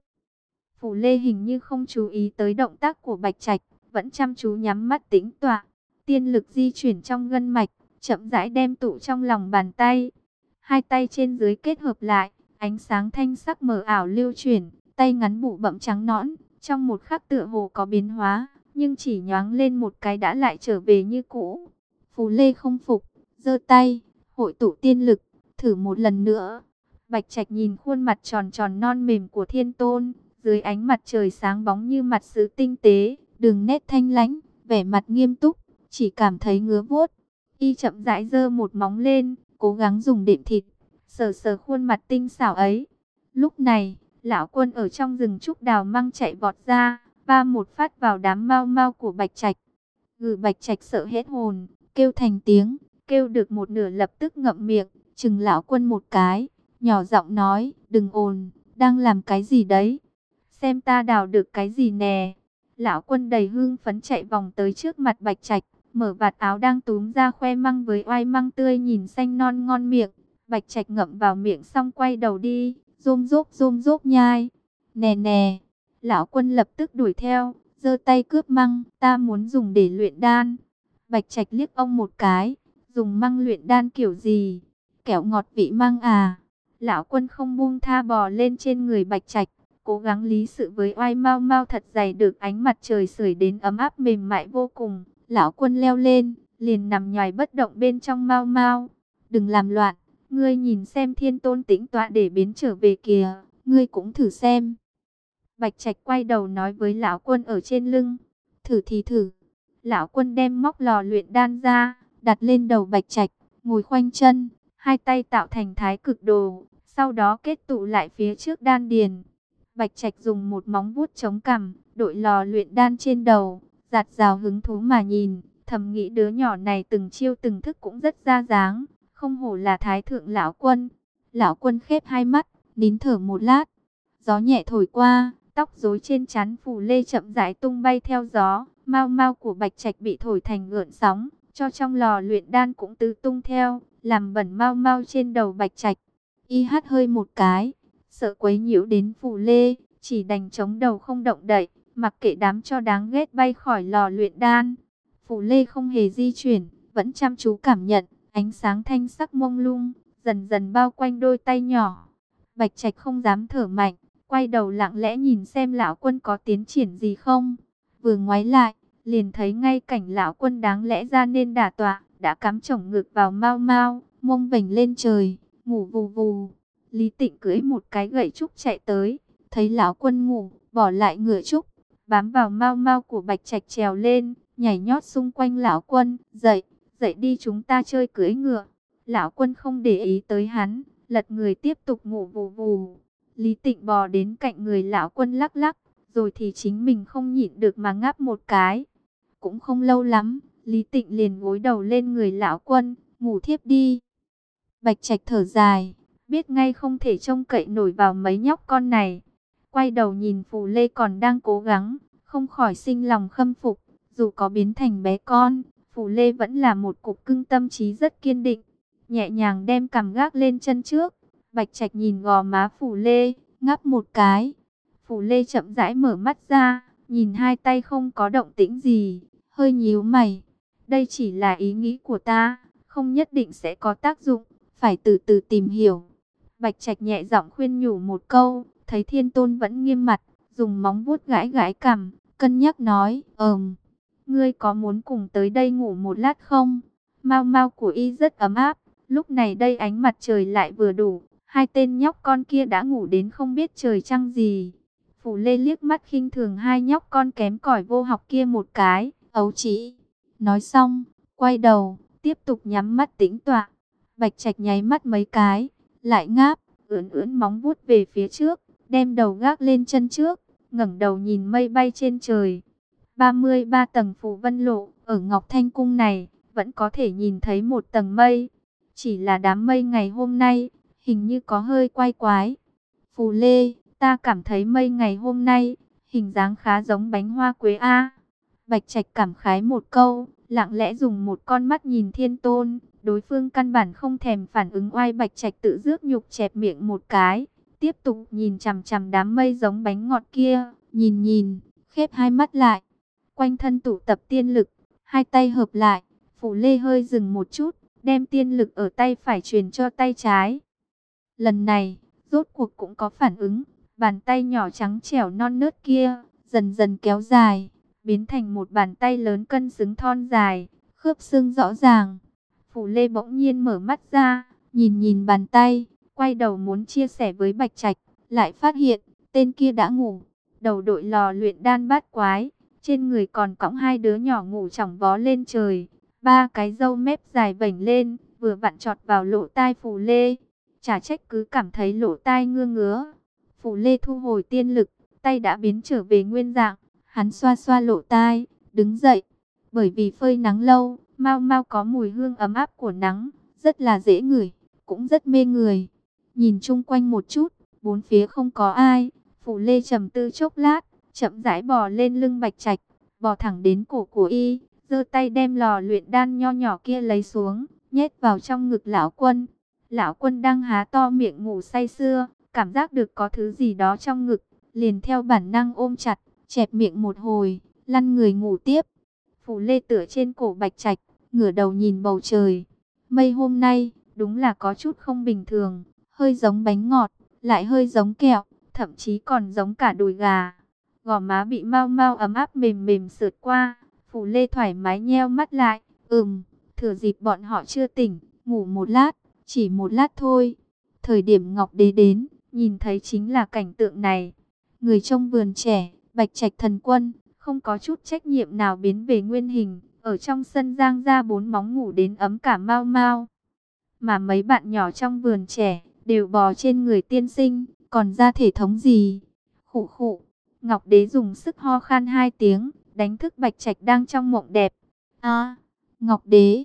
Phù lê hình như không chú ý tới động tác của Bạch Trạch, vẫn chăm chú nhắm mắt tĩnh tọa. Tiên lực di chuyển trong gân mạch, chậm rãi đem tụ trong lòng bàn tay. Hai tay trên dưới kết hợp lại, ánh sáng thanh sắc mờ ảo lưu chuyển, tay ngắn bụ bậm trắng nõn, trong một khắc tựa hồ có biến hóa, nhưng chỉ nhoáng lên một cái đã lại trở về như cũ. Phù Lê không phục, giơ tay, hội tụ tiên lực, thử một lần nữa. Bạch Trạch nhìn khuôn mặt tròn tròn non mềm của Thiên Tôn, dưới ánh mặt trời sáng bóng như mặt sứ tinh tế, đường nét thanh lãnh, vẻ mặt nghiêm túc, chỉ cảm thấy ngứa vuốt. Y chậm rãi giơ một móng lên, cố gắng dùng đệm thịt, sờ sờ khuôn mặt tinh xảo ấy. Lúc này, lão quân ở trong rừng trúc đào măng chạy vọt ra, ba một phát vào đám mau mau của Bạch Trạch. Gừ Bạch Trạch sợ hết hồn, kêu thành tiếng, kêu được một nửa lập tức ngậm miệng, chừng lão quân một cái, nhỏ giọng nói, đừng ồn, đang làm cái gì đấy? Xem ta đào được cái gì nè? Lão quân đầy hương phấn chạy vòng tới trước mặt Bạch Trạch, mở vạt áo đang túm ra khoe măng với oai măng tươi nhìn xanh non ngon miệng. Bạch Trạch ngậm vào miệng xong quay đầu đi, rôm rốp rôm rốp nhai. Nè nè, lão quân lập tức đuổi theo, giơ tay cướp măng, ta muốn dùng để luyện đan. Bạch Trạch liếc ông một cái, dùng măng luyện đan kiểu gì? Kẹo ngọt vị măng à? Lão quân không buông tha bò lên trên người Bạch Trạch, cố gắng lý sự với oai mau mau thật dày được ánh mặt trời sưởi đến ấm áp mềm mại vô cùng. Lão quân leo lên, liền nằm nhòi bất động bên trong mau mau. Đừng làm loạn, ngươi nhìn xem thiên tôn tĩnh tọa để biến trở về kìa, ngươi cũng thử xem. Bạch Trạch quay đầu nói với lão quân ở trên lưng, thử thì thử. Lão quân đem móc lò luyện đan ra, đặt lên đầu Bạch Trạch, ngồi khoanh chân, hai tay tạo thành thái cực đồ, sau đó kết tụ lại phía trước đan điền. Bạch Trạch dùng một móng vuốt chống cằm, đội lò luyện đan trên đầu, giạt rào hứng thú mà nhìn, thầm nghĩ đứa nhỏ này từng chiêu từng thức cũng rất ra dáng, không hổ là thái thượng lão quân. Lão quân khép hai mắt, nín thở một lát, gió nhẹ thổi qua, tóc rối trên chán phủ lê chậm rãi tung bay theo gió, mau mau của bạch trạch bị thổi thành gợn sóng, cho trong lò luyện đan cũng tứ tung theo, làm bẩn mau mau trên đầu bạch trạch. Y hát hơi một cái, sợ quấy nhiễu đến phù lê, chỉ đành chống đầu không động đậy mặc kệ đám cho đáng ghét bay khỏi lò luyện đan. Phù Lê không hề di chuyển, vẫn chăm chú cảm nhận, ánh sáng thanh sắc mông lung, dần dần bao quanh đôi tay nhỏ. Bạch Trạch không dám thở mạnh, quay đầu lặng lẽ nhìn xem lão quân có tiến triển gì không. Vừa ngoái lại, liền thấy ngay cảnh lão quân đáng lẽ ra nên đả tọa, đã cắm chổng ngực vào mau mau, mông vành lên trời, ngủ vù vù. Lý Tịnh cưỡi một cái gậy trúc chạy tới, thấy lão quân ngủ, bỏ lại ngựa trúc, bám vào mau mau của Bạch Trạch trèo lên, nhảy nhót xung quanh lão quân, dậy, dậy đi chúng ta chơi cưỡi ngựa. Lão quân không để ý tới hắn, lật người tiếp tục ngủ vù vù. Lý Tịnh bò đến cạnh người lão quân lắc lắc, rồi thì chính mình không nhịn được mà ngáp một cái. Cũng không lâu lắm, Lý Tịnh liền gối đầu lên người lão quân, ngủ thiếp đi. Bạch Trạch thở dài, biết ngay không thể trông cậy nổi vào mấy nhóc con này. Quay đầu nhìn Phù Lê còn đang cố gắng, không khỏi sinh lòng khâm phục. Dù có biến thành bé con, Phù Lê vẫn là một cục cưng tâm trí rất kiên định. Nhẹ nhàng đem cằm gác lên chân trước. Bạch Trạch nhìn gò má Phù Lê, ngắp một cái. Phù Lê chậm rãi mở mắt ra, nhìn hai tay không có động tĩnh gì, hơi nhíu mày. Đây chỉ là ý nghĩ của ta, không nhất định sẽ có tác dụng, phải từ từ tìm hiểu. Bạch Trạch nhẹ giọng khuyên nhủ một câu, thấy Thiên Tôn vẫn nghiêm mặt, dùng móng vuốt gãi gãi cằm, cân nhắc nói, "Ừm, ngươi có muốn cùng tới đây ngủ một lát không?" Mau mau của y rất ấm áp, lúc này đây ánh mặt trời lại vừa đủ, hai tên nhóc con kia đã ngủ đến không biết trời trăng gì. Phủ Lê liếc mắt khinh thường hai nhóc con kém cỏi vô học kia một cái, ấu chỉ. Nói xong, quay đầu, tiếp tục nhắm mắt tĩnh tọa. Bạch Trạch nháy mắt mấy cái, lại ngáp, ưỡn ưỡn móng vuốt về phía trước, đem đầu gác lên chân trước, ngẩng đầu nhìn mây bay trên trời. 33 tầng phủ vân lộ, ở Ngọc Thanh Cung này, vẫn có thể nhìn thấy một tầng mây. Chỉ là đám mây ngày hôm nay, hình như có hơi quay quái. Phù Lê, ta cảm thấy mây ngày hôm nay, hình dáng khá giống bánh hoa quế A. Bạch Trạch cảm khái một câu, lặng lẽ dùng một con mắt nhìn thiên tôn. Đối phương căn bản không thèm phản ứng oai Bạch Trạch tự rước nhục chẹp miệng một cái. Tiếp tục nhìn chằm chằm đám mây giống bánh ngọt kia, nhìn nhìn, khép hai mắt lại. Quanh thân tụ tập tiên lực, hai tay hợp lại, Phủ Lê hơi dừng một chút, đem tiên lực ở tay phải truyền cho tay trái. Lần này, rốt cuộc cũng có phản ứng, bàn tay nhỏ trắng trẻo non nớt kia, dần dần kéo dài, biến thành một bàn tay lớn cân xứng thon dài, khớp xương rõ ràng. Phù Lê bỗng nhiên mở mắt ra, nhìn nhìn bàn tay, quay đầu muốn chia sẻ với Bạch Trạch, lại phát hiện, tên kia đã ngủ. Đầu đội lò luyện đan bát quái, trên người còn cõng hai đứa nhỏ ngủ chỏng vó lên trời. Ba cái râu mép dài vảnh lên, vừa vặn chọt vào lỗ tai Phù Lê. Chả trách cứ cảm thấy lỗ tai ngứa ngứa. Phù Lê thu hồi tiên lực, tay đã biến trở về nguyên dạng. Hắn xoa xoa lỗ tai, đứng dậy. Bởi vì phơi nắng lâu, mau mau có mùi hương ấm áp của nắng, rất là dễ ngửi, cũng rất mê người. Nhìn chung quanh một chút, bốn phía không có ai. Phủ Lê trầm tư chốc lát, chậm rãi bò lên lưng bạch trạch, bò thẳng đến cổ của y, giơ tay đem lò luyện đan nho nhỏ kia lấy xuống, nhét vào trong ngực lão quân. Lão quân đang há to miệng ngủ say sưa, cảm giác được có thứ gì đó trong ngực, liền theo bản năng ôm chặt, chẹp miệng một hồi, lăn người ngủ tiếp. Phủ lê tựa trên cổ bạch trạch, ngửa đầu nhìn bầu trời. Mây hôm nay, đúng là có chút không bình thường, hơi giống bánh ngọt, lại hơi giống kẹo, thậm chí còn giống cả đùi gà. Gò má bị mau mau ấm áp mềm mềm sượt qua, Phủ Lê thoải mái nheo mắt lại, ừm, thừa dịp bọn họ chưa tỉnh, ngủ một lát, chỉ một lát thôi. Thời điểm Ngọc Đế đến, nhìn thấy chính là cảnh tượng này. Người trong vườn trẻ, bạch trạch thần quân, không có chút trách nhiệm nào biến về nguyên hình, ở trong sân giang ra bốn móng ngủ đến ấm cả mau mau. Mà mấy bạn nhỏ trong vườn trẻ, đều bò trên người tiên sinh, còn ra thể thống gì? Khụ khụ, Ngọc Đế dùng sức ho khan hai tiếng, đánh thức Bạch Trạch đang trong mộng đẹp. A, Ngọc Đế.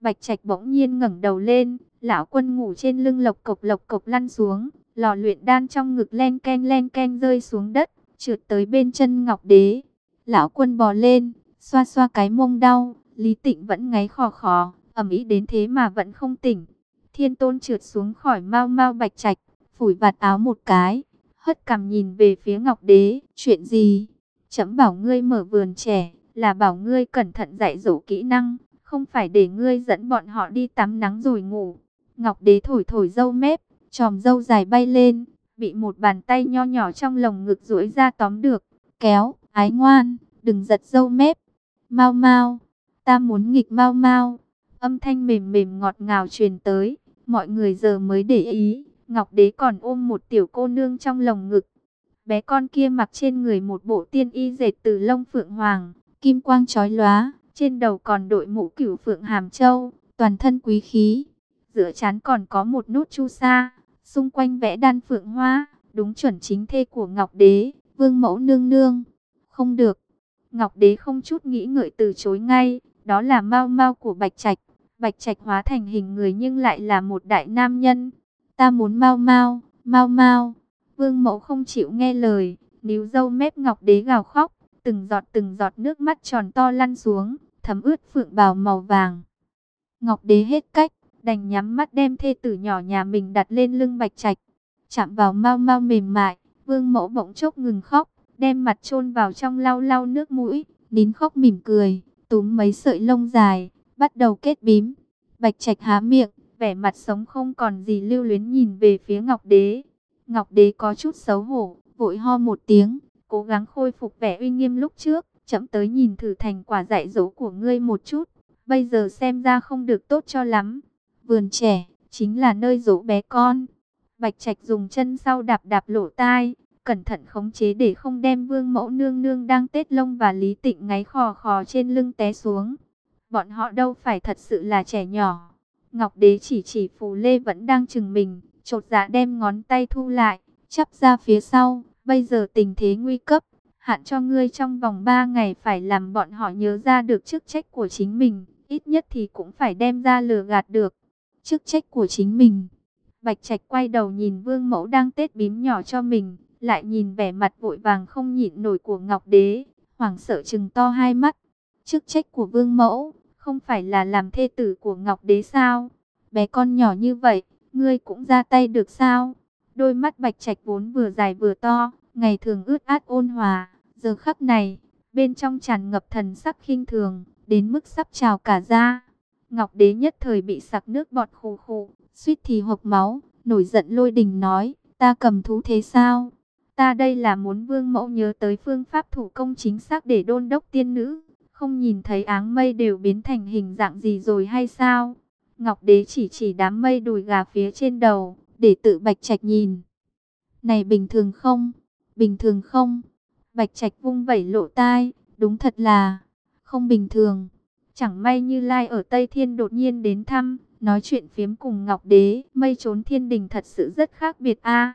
Bạch Trạch bỗng nhiên ngẩng đầu lên, lão quân ngủ trên lưng lộc cộc lộc cộc lăn xuống, lò luyện đan trong ngực len ken len ken rơi xuống đất, trượt tới bên chân Ngọc Đế. Lão quân bò lên, xoa xoa cái mông đau, Lý Tịnh vẫn ngáy khò khò, ẩm ý đến thế mà vẫn không tỉnh. Thiên Tôn trượt xuống khỏi mau mau Bạch Trạch, phủi vạt áo một cái, hất cằm nhìn về phía Ngọc Đế, chuyện gì? Chấm bảo ngươi mở vườn trẻ, là bảo ngươi cẩn thận dạy dỗ kỹ năng, không phải để ngươi dẫn bọn họ đi tắm nắng rồi ngủ. Ngọc đế thổi thổi dâu mép, tròm dâu dài bay lên, bị một bàn tay nho nhỏ trong lồng ngực duỗi ra tóm được, kéo, ái ngoan, đừng giật dâu mép. Mau mau, ta muốn nghịch mau mau. Âm thanh mềm mềm ngọt ngào truyền tới, mọi người giờ mới để ý, Ngọc đế còn ôm một tiểu cô nương trong lồng ngực, Bé con kia mặc trên người một bộ tiên y dệt từ lông phượng hoàng, kim quang chói lóa, trên đầu còn đội mũ cửu phượng hàm châu, toàn thân quý khí. Giữa chán còn có một nút chu sa, xung quanh vẽ đan phượng hoa, đúng chuẩn chính thê của Ngọc Đế, vương mẫu nương nương. Không được, Ngọc Đế không chút nghĩ ngợi từ chối ngay, đó là mau mau của Bạch Trạch. Bạch Trạch hóa thành hình người nhưng lại là một đại nam nhân. Ta muốn mau mau, mau mau. Vương mẫu không chịu nghe lời, níu dâu mép ngọc đế gào khóc, từng giọt từng giọt nước mắt tròn to lăn xuống, thấm ướt phượng bào màu vàng. Ngọc đế hết cách, đành nhắm mắt đem thê tử nhỏ nhà mình đặt lên lưng bạch trạch, chạm vào mau mau mềm mại, vương mẫu bỗng chốc ngừng khóc, đem mặt chôn vào trong lau lau nước mũi, nín khóc mỉm cười, túm mấy sợi lông dài, bắt đầu kết bím. Bạch Trạch há miệng, vẻ mặt sống không còn gì lưu luyến nhìn về phía Ngọc Đế. Ngọc Đế có chút xấu hổ, vội ho một tiếng, cố gắng khôi phục vẻ uy nghiêm lúc trước, chậm tới nhìn thử thành quả dạy dỗ của ngươi một chút. Bây giờ xem ra không được tốt cho lắm. Vườn trẻ, chính là nơi dỗ bé con. Bạch Trạch dùng chân sau đạp đạp lỗ tai, cẩn thận khống chế để không đem vương mẫu nương nương đang tết lông và lý tịnh ngáy khò khò trên lưng té xuống. Bọn họ đâu phải thật sự là trẻ nhỏ. Ngọc đế chỉ chỉ phù lê vẫn đang chừng mình, trột dạ đem ngón tay thu lại, chắp ra phía sau. Bây giờ tình thế nguy cấp, hạn cho ngươi trong vòng 3 ngày phải làm bọn họ nhớ ra được chức trách của chính mình, ít nhất thì cũng phải đem ra lừa gạt được. Chức trách của chính mình. Bạch Trạch quay đầu nhìn Vương Mẫu đang tết bím nhỏ cho mình, lại nhìn vẻ mặt vội vàng không nhịn nổi của Ngọc Đế, hoảng sợ trừng to hai mắt. Chức trách của Vương Mẫu, không phải là làm thê tử của Ngọc Đế sao? Bé con nhỏ như vậy, ngươi cũng ra tay được sao? Đôi mắt Bạch Trạch vốn vừa dài vừa to, ngày thường ướt át ôn hòa, giờ khắc này, bên trong tràn ngập thần sắc khinh thường, đến mức sắp trào cả ra Ngọc Đế nhất thời bị sặc nước bọt khô khô, suýt thì hộc máu, nổi giận lôi đình nói, ta cầm thú thế sao? Ta đây là muốn vương mẫu nhớ tới phương pháp thủ công chính xác để đôn đốc tiên nữ, không nhìn thấy áng mây đều biến thành hình dạng gì rồi hay sao? Ngọc Đế chỉ chỉ đám mây đùi gà phía trên đầu, để tự bạch trạch nhìn. Này bình thường không? Bình thường không? Bạch trạch vung vẩy lộ tai, đúng thật là không bình thường. Chẳng may như Lai ở Tây Thiên đột nhiên đến thăm, nói chuyện phiếm cùng Ngọc Đế, mây trốn thiên đình thật sự rất khác biệt a.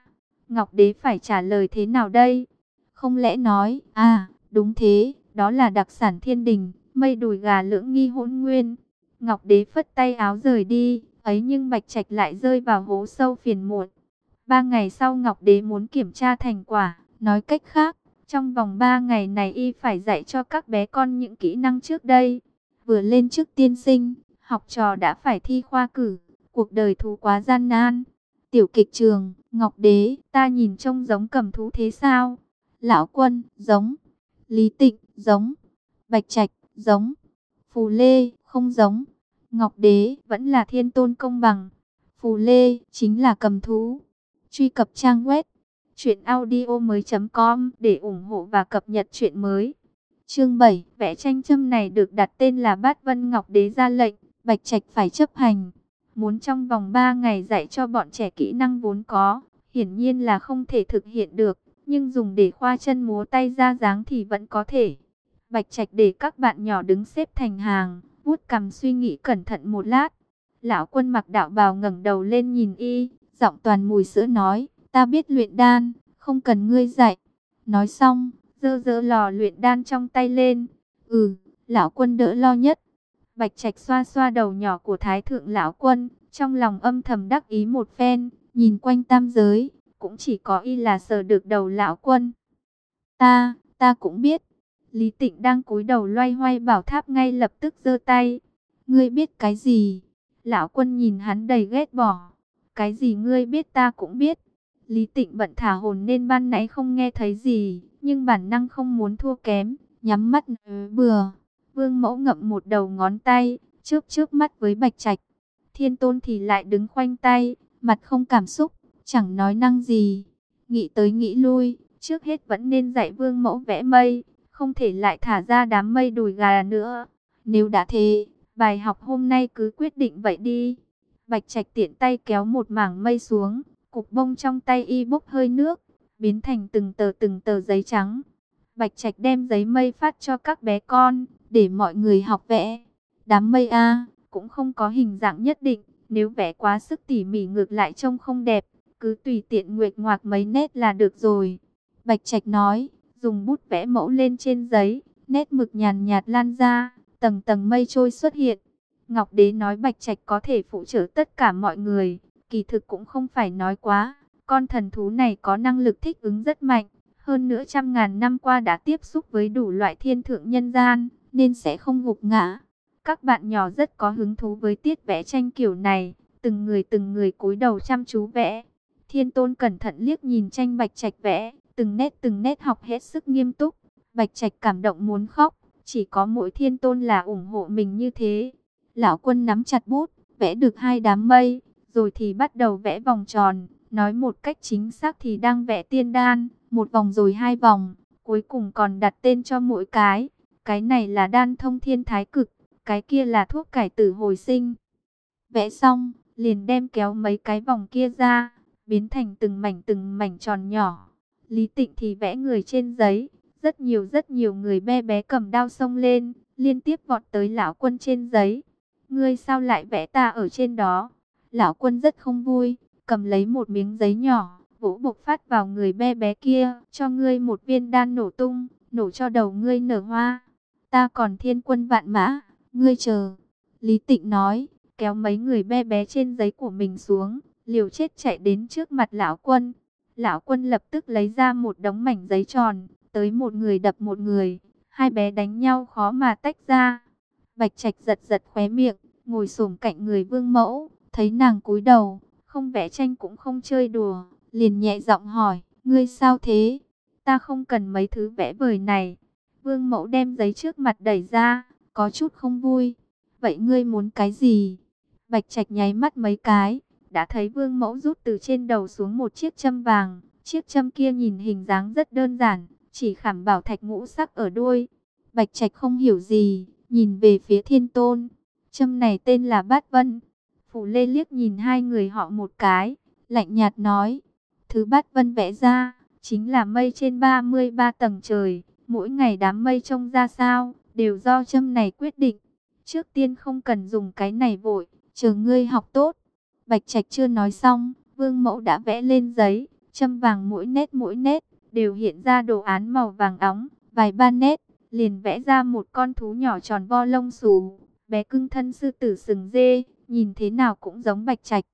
Ngọc Đế phải trả lời thế nào đây? Không lẽ nói, à, đúng thế, đó là đặc sản thiên đình, mây đùi gà lưỡng nghi hỗn nguyên. Ngọc Đế phất tay áo rời đi, ấy nhưng Bạch Trạch lại rơi vào hố sâu phiền muộn. Ba ngày sau Ngọc Đế muốn kiểm tra thành quả, nói cách khác, trong vòng ba ngày này y phải dạy cho các bé con những kỹ năng trước đây. Vừa lên trước tiên sinh, học trò đã phải thi khoa cử, cuộc đời thú quá gian nan. Tiểu kịch trường, Ngọc Đế, ta nhìn trông giống cầm thú thế sao? Lão quân, giống. Lý Tịnh, giống. Bạch Trạch, giống. Phù Lê, không giống. Ngọc Đế, vẫn là thiên tôn công bằng. Phù Lê, chính là cầm thú. Truy cập trang web. Chuyện audio mới.com để ủng hộ và cập nhật chuyện mới. Chương 7, vẽ tranh châm này được đặt tên là Bát Vân Ngọc Đế ra lệnh, Bạch Trạch phải chấp hành. Muốn trong vòng 3 ngày dạy cho bọn trẻ kỹ năng vốn có, hiển nhiên là không thể thực hiện được, nhưng dùng để khoa chân múa tay ra dáng thì vẫn có thể. Bạch Trạch để các bạn nhỏ đứng xếp thành hàng, vuốt cằm suy nghĩ cẩn thận một lát. Lão quân mặc đạo bào ngẩng đầu lên nhìn y, giọng toàn mùi sữa nói, ta biết luyện đan, không cần ngươi dạy. Nói xong, dơ dơ lò luyện đan trong tay lên. Ừ, lão quân đỡ lo nhất. Bạch Trạch xoa xoa đầu nhỏ của Thái thượng lão quân, trong lòng âm thầm đắc ý một phen, nhìn quanh tam giới, cũng chỉ có y là sờ được đầu lão quân. Ta, ta cũng biết. Lý Tịnh đang cúi đầu loay hoay bảo tháp ngay lập tức giơ tay. Ngươi biết cái gì? Lão quân nhìn hắn đầy ghét bỏ. Cái gì ngươi biết ta cũng biết. Lý Tịnh bận thả hồn nên ban nãy không nghe thấy gì, nhưng bản năng không muốn thua kém, nhắm mắt bừa. Vương mẫu ngậm một đầu ngón tay, chớp chớp mắt với Bạch Trạch. Thiên Tôn thì lại đứng khoanh tay, mặt không cảm xúc, chẳng nói năng gì. Nghĩ tới nghĩ lui, trước hết vẫn nên dạy Vương mẫu vẽ mây, không thể lại thả ra đám mây đùi gà nữa. Nếu đã thế, bài học hôm nay cứ quyết định vậy đi. Bạch Trạch tiện tay kéo một mảng mây xuống, Cục bông trong tay y bốc hơi nước, biến thành từng tờ từng tờ giấy trắng. Bạch Trạch đem giấy mây phát cho các bé con, để mọi người học vẽ. Đám mây A, cũng không có hình dạng nhất định, nếu vẽ quá sức tỉ mỉ ngược lại trông không đẹp, cứ tùy tiện nguyệt ngoạc mấy nét là được rồi. Bạch Trạch nói, dùng bút vẽ mẫu lên trên giấy, nét mực nhàn nhạt lan ra, tầng tầng mây trôi xuất hiện. Ngọc Đế nói Bạch Trạch có thể phụ trợ tất cả mọi người, Kỳ thực cũng không phải nói quá, con thần thú này có năng lực thích ứng rất mạnh, hơn nữa trăm ngàn năm qua đã tiếp xúc với đủ loại thiên thượng nhân gian, nên sẽ không gục ngã. Các bạn nhỏ rất có hứng thú với tiết vẽ tranh kiểu này, từng người từng người cúi đầu chăm chú vẽ. Thiên tôn cẩn thận liếc nhìn tranh bạch trạch vẽ, từng nét từng nét học hết sức nghiêm túc. Bạch trạch cảm động muốn khóc, chỉ có mỗi thiên tôn là ủng hộ mình như thế. Lão quân nắm chặt bút, vẽ được hai đám mây, rồi thì bắt đầu vẽ vòng tròn, nói một cách chính xác thì đang vẽ tiên đan, một vòng rồi hai vòng, cuối cùng còn đặt tên cho mỗi cái. Cái này là đan thông thiên thái cực, cái kia là thuốc cải tử hồi sinh. Vẽ xong, liền đem kéo mấy cái vòng kia ra, biến thành từng mảnh từng mảnh tròn nhỏ. Lý Tịnh thì vẽ người trên giấy, rất nhiều rất nhiều người bé bé cầm đao xông lên, liên tiếp vọt tới lão quân trên giấy. Ngươi sao lại vẽ ta ở trên đó? Lão quân rất không vui, cầm lấy một miếng giấy nhỏ, vỗ bộc phát vào người bé bé kia, cho ngươi một viên đan nổ tung, nổ cho đầu ngươi nở hoa. Ta còn thiên quân vạn mã, ngươi chờ. Lý Tịnh nói, kéo mấy người bé bé trên giấy của mình xuống, liều chết chạy đến trước mặt lão quân. Lão quân lập tức lấy ra một đống mảnh giấy tròn, tới một người đập một người, hai bé đánh nhau khó mà tách ra. Bạch Trạch giật giật khóe miệng, ngồi xổm cạnh người Vương Mẫu, thấy nàng cúi đầu, không vẽ tranh cũng không chơi đùa, liền nhẹ giọng hỏi, ngươi sao thế? Ta không cần mấy thứ vẽ vời này. Vương Mẫu đem giấy trước mặt đẩy ra, có chút không vui. Vậy ngươi muốn cái gì? Bạch Trạch nháy mắt mấy cái, đã thấy Vương Mẫu rút từ trên đầu xuống một chiếc châm vàng. Chiếc châm kia nhìn hình dáng rất đơn giản, chỉ khảm bảo thạch ngũ sắc ở đuôi. Bạch Trạch không hiểu gì, nhìn về phía Thiên Tôn. Châm này tên là Bát Vân. Phủ Lê liếc nhìn hai người họ một cái, lạnh nhạt nói: "Thứ Bát Vân vẽ ra, chính là mây trên 33 tầng trời, mỗi ngày đám mây trông ra sao, đều do châm này quyết định. Trước tiên không cần dùng cái này vội, chờ ngươi học tốt." Bạch Trạch chưa nói xong, Vương Mẫu đã vẽ lên giấy, châm vàng mỗi nét mỗi nét đều hiện ra đồ án màu vàng óng, vài ba nét, liền vẽ ra một con thú nhỏ tròn vo lông xù, bé cưng thân sư tử sừng dê, nhìn thế nào cũng giống bạch trạch.